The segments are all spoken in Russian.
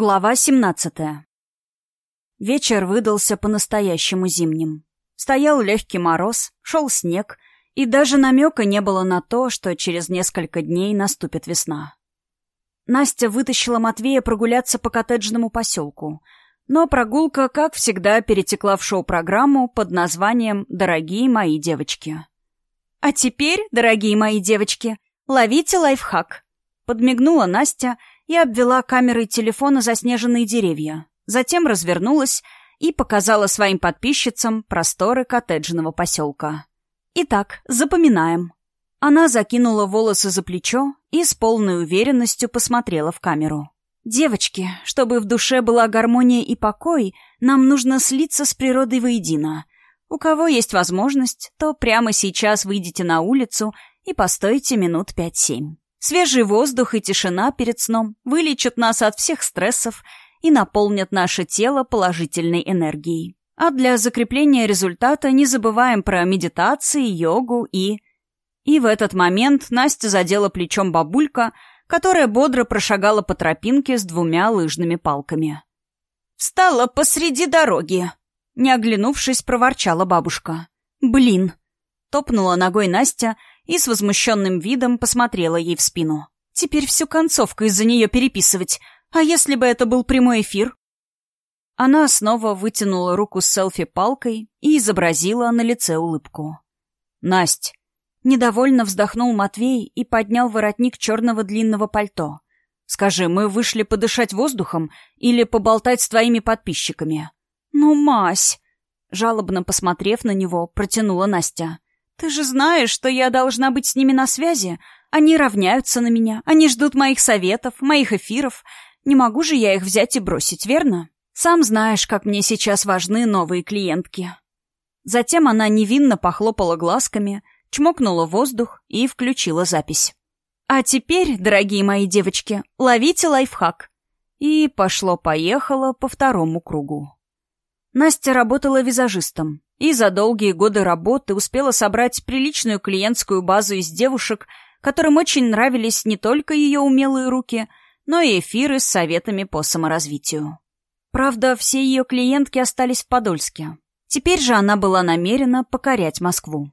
Глава 17. Вечер выдался по-настоящему зимним. Стоял легкий мороз, шел снег, и даже намека не было на то, что через несколько дней наступит весна. Настя вытащила Матвея прогуляться по коттеджному поселку, но прогулка, как всегда, перетекла в шоу-программу под названием «Дорогие мои девочки». «А теперь, дорогие мои девочки, ловите лайфхак», — подмигнула Настя — и обвела камерой телефона заснеженные деревья. Затем развернулась и показала своим подписчицам просторы коттеджного поселка. Итак, запоминаем. Она закинула волосы за плечо и с полной уверенностью посмотрела в камеру. «Девочки, чтобы в душе была гармония и покой, нам нужно слиться с природой воедино. У кого есть возможность, то прямо сейчас выйдите на улицу и постойте минут пять-семь. Свежий воздух и тишина перед сном вылечат нас от всех стрессов и наполнят наше тело положительной энергией. А для закрепления результата не забываем про медитации, йогу и... И в этот момент Настя задела плечом бабулька, которая бодро прошагала по тропинке с двумя лыжными палками. «Встала посреди дороги!» Не оглянувшись, проворчала бабушка. «Блин!» Топнула ногой Настя и с возмущенным видом посмотрела ей в спину. «Теперь всю концовку из-за нее переписывать. А если бы это был прямой эфир?» Она снова вытянула руку с селфи-палкой и изобразила на лице улыбку. «Насть!» Недовольно вздохнул Матвей и поднял воротник черного длинного пальто. «Скажи, мы вышли подышать воздухом или поболтать с твоими подписчиками?» «Ну, Мась!» Жалобно посмотрев на него, протянула Настя. «Ты же знаешь, что я должна быть с ними на связи. Они равняются на меня, они ждут моих советов, моих эфиров. Не могу же я их взять и бросить, верно? Сам знаешь, как мне сейчас важны новые клиентки». Затем она невинно похлопала глазками, чмокнула воздух и включила запись. «А теперь, дорогие мои девочки, ловите лайфхак». И пошло-поехало по второму кругу. Настя работала визажистом и за долгие годы работы успела собрать приличную клиентскую базу из девушек, которым очень нравились не только ее умелые руки, но и эфиры с советами по саморазвитию. Правда, все ее клиентки остались в Подольске. Теперь же она была намерена покорять Москву.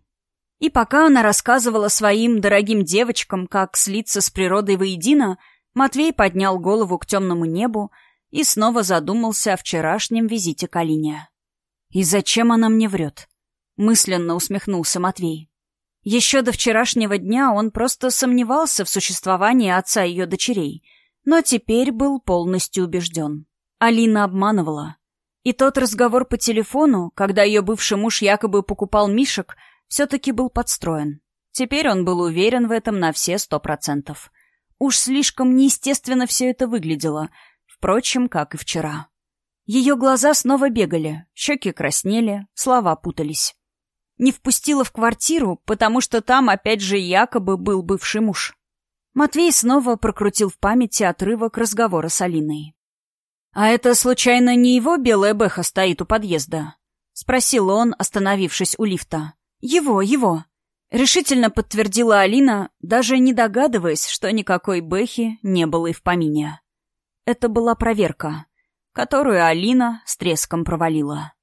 И пока она рассказывала своим дорогим девочкам, как слиться с природой воедино, Матвей поднял голову к темному небу и снова задумался о вчерашнем визите к Алине. «И зачем она мне врет?» — мысленно усмехнулся Матвей. Еще до вчерашнего дня он просто сомневался в существовании отца ее дочерей, но теперь был полностью убежден. Алина обманывала. И тот разговор по телефону, когда ее бывший муж якобы покупал мишек, все-таки был подстроен. Теперь он был уверен в этом на все сто процентов. Уж слишком неестественно все это выглядело, впрочем, как и вчера. Ее глаза снова бегали, щеки краснели, слова путались. Не впустила в квартиру, потому что там опять же якобы был бывший муж. Матвей снова прокрутил в памяти отрывок разговора с Алиной. «А это, случайно, не его белая бэха стоит у подъезда?» — спросил он, остановившись у лифта. «Его, его!» — решительно подтвердила Алина, даже не догадываясь, что никакой бэхи не было и в помине. Это была проверка которую Алина с треском провалила.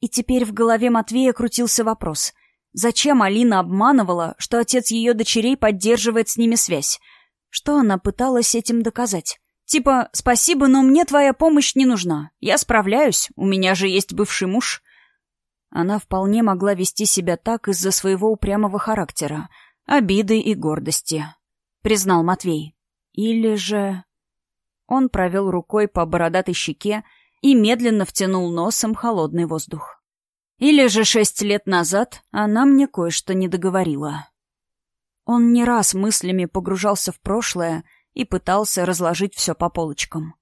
И теперь в голове Матвея крутился вопрос. Зачем Алина обманывала, что отец ее дочерей поддерживает с ними связь? Что она пыталась этим доказать? Типа, спасибо, но мне твоя помощь не нужна. Я справляюсь, у меня же есть бывший муж. Она вполне могла вести себя так из-за своего упрямого характера, обиды и гордости, признал Матвей. Или же... Он провел рукой по бородатой щеке и медленно втянул носом холодный воздух. Или же шесть лет назад она мне кое-что не договорила. Он не раз мыслями погружался в прошлое и пытался разложить все по полочкам.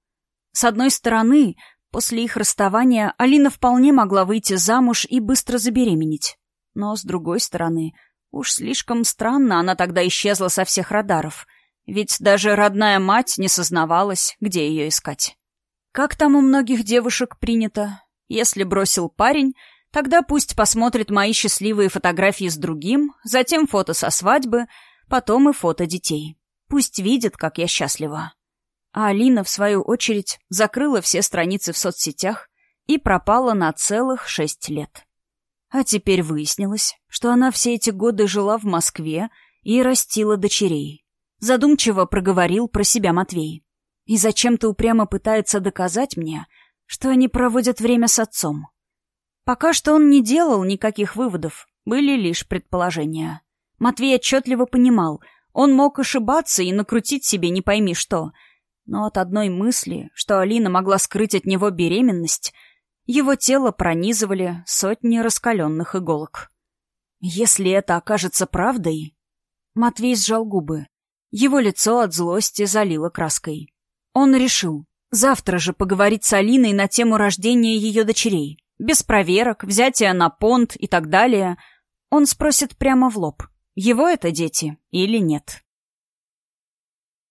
С одной стороны, после их расставания Алина вполне могла выйти замуж и быстро забеременеть. Но с другой стороны, уж слишком странно она тогда исчезла со всех радаров — ведь даже родная мать не сознавалась, где ее искать. Как там у многих девушек принято? Если бросил парень, тогда пусть посмотрит мои счастливые фотографии с другим, затем фото со свадьбы, потом и фото детей. Пусть видит, как я счастлива. А Алина, в свою очередь, закрыла все страницы в соцсетях и пропала на целых шесть лет. А теперь выяснилось, что она все эти годы жила в Москве и растила дочерей. Задумчиво проговорил про себя Матвей. И зачем-то упрямо пытается доказать мне, что они проводят время с отцом. Пока что он не делал никаких выводов, были лишь предположения. Матвей отчетливо понимал, он мог ошибаться и накрутить себе не пойми что. Но от одной мысли, что Алина могла скрыть от него беременность, его тело пронизывали сотни раскаленных иголок. Если это окажется правдой... Матвей сжал губы. Его лицо от злости залило краской. Он решил завтра же поговорить с Алиной на тему рождения ее дочерей. Без проверок, взятия на понт и так далее. Он спросит прямо в лоб, его это дети или нет.